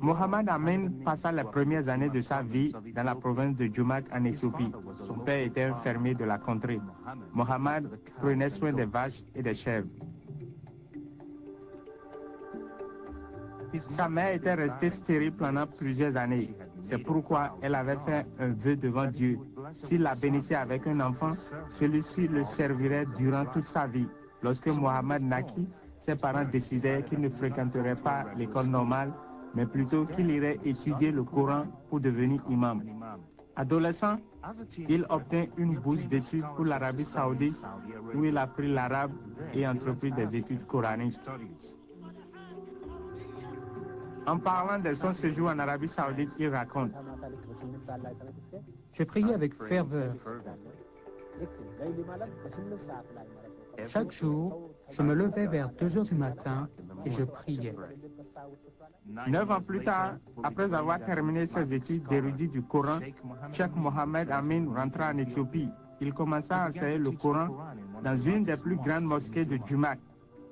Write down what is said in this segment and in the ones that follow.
Mohamed Amin passa les premières années de sa vie dans la province de Jumak en Éthiopie. Son père était fermier de la contrée. Mohamed prenait soin des vaches et des chèvres. Sa mère était restée stérile pendant plusieurs années. C'est pourquoi elle avait fait un vœu devant Dieu. S'il la bénissait avec un enfant, celui-ci le servirait durant toute sa vie. Lorsque Mohamed naquit, ses parents décidèrent qu'il ne fréquenterait pas l'école normale, mais plutôt qu'il irait étudier le Coran pour devenir imam. Adolescent, il obtint une bourse d'études pour l'Arabie saoudite où il apprit l'arabe et entreprit des études coraniques. En parlant de son séjour en Arabie saoudite, il raconte J'ai prié avec ferveur. Chaque jour, je me levais vers 2 heures du matin et je priais. Neuf ans plus tard, après avoir terminé ses études d'érudit du Coran, Cheikh Mohamed Amin rentra en Éthiopie. Il commença à enseigner le Coran dans une des plus grandes mosquées de Jumak.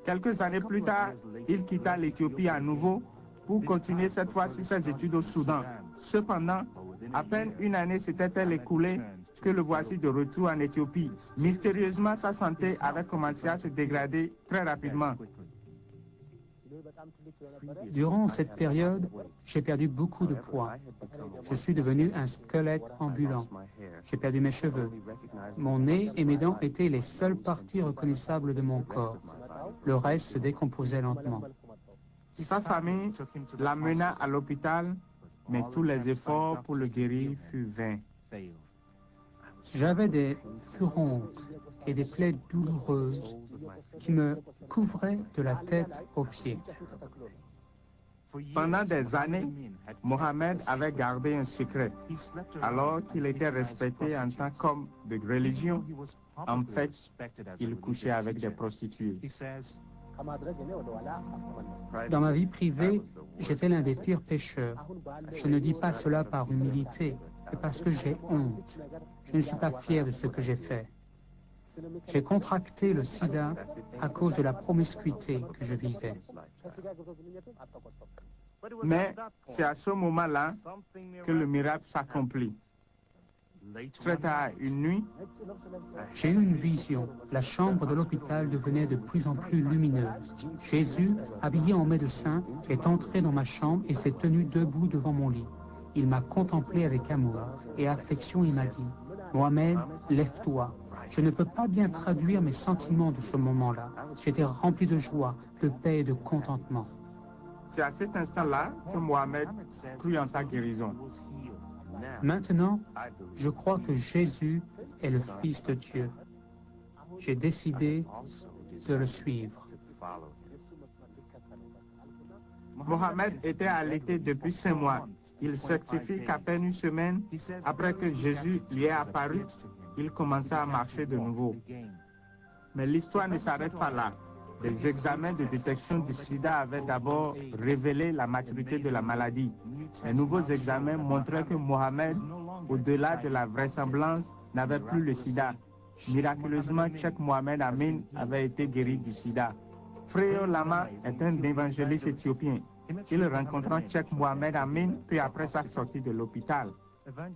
Quelques années plus tard, il quitta l'Éthiopie à nouveau pour continuer cette fois-ci ses études au Soudan. Cependant, à peine une année s'était-elle écoulée que le voici de retour en Éthiopie. Mystérieusement, sa santé avait commencé à se dégrader très rapidement. Durant cette période, j'ai perdu beaucoup de poids. Je suis devenu un squelette ambulant. J'ai perdu mes cheveux. Mon nez et mes dents étaient les seules parties reconnaissables de mon corps. Le reste se décomposait lentement. Sa famille l'amena à l'hôpital, mais tous les efforts pour le guérir furent vains. J'avais des furontes et des plaies douloureuses qui me couvraient de la tête aux pieds. Pendant des années, Mohamed avait gardé un secret. Alors qu'il était respecté en tant qu'homme de religion, en fait, il couchait avec des prostituées. Dans ma vie privée, j'étais l'un des pires pécheurs. Je ne dis pas cela par humilité, mais parce que j'ai honte. Je ne suis pas fier de ce que j'ai fait. J'ai contracté le sida à cause de la promiscuité que je vivais. Mais c'est à ce moment-là que le miracle s'accomplit. Très tard, une nuit, j'ai eu une vision. La chambre de l'hôpital devenait de plus en plus lumineuse. Jésus, habillé en médecin, est entré dans ma chambre et s'est tenu debout devant mon lit. Il m'a contemplé avec amour et affection et m'a dit, Mohamed, lève-toi. Je ne peux pas bien traduire mes sentiments de ce moment-là. J'étais rempli de joie, de paix et de contentement. C'est à cet instant-là que Mohamed crut en sa guérison. Maintenant, je crois que Jésus est le Fils de Dieu. J'ai décidé de le suivre. Mohamed était allaité depuis cinq mois. Il certifie qu'à peine une semaine après que Jésus lui est apparu, il commença à marcher de nouveau. Mais l'histoire ne s'arrête pas là. Des examens de détection du sida avaient d'abord révélé la maturité de la maladie. Les nouveaux examens montraient que Mohamed, au-delà de la vraisemblance, n'avait plus le sida. Miraculeusement, Cheikh Mohamed Amin avait été guéri du sida. Freo Lama est un évangéliste éthiopien. Il rencontra Cheikh Mohamed Amin peu après sa sortie de l'hôpital.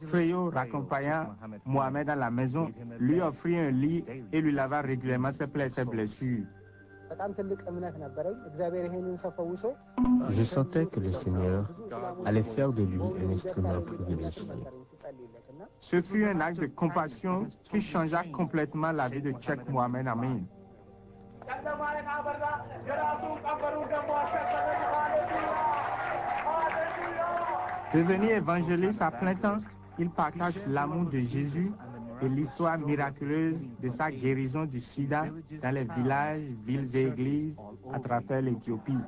Freo raccompagna Mohamed à la maison, lui offrit un lit et lui lava régulièrement ses plaies et ses blessures. Je sentais que le Seigneur allait faire de lui un instrument privilégié. Ce fut un acte de compassion qui changea complètement la vie de Cheikh Mohamed Amin. Devenu évangéliste à plein temps, il partage l'amour de Jésus et l'histoire miraculeuse de sa guérison du sida dans les villages, villes et églises à travers l'Éthiopie.